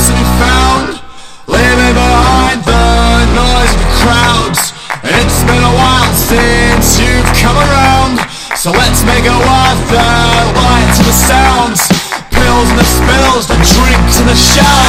lost and found Leaving behind the noise of the crowds. It's been a while since you've come around So let's make a worth the lights and the sounds. Pills and the spills, the drinks and the shouts.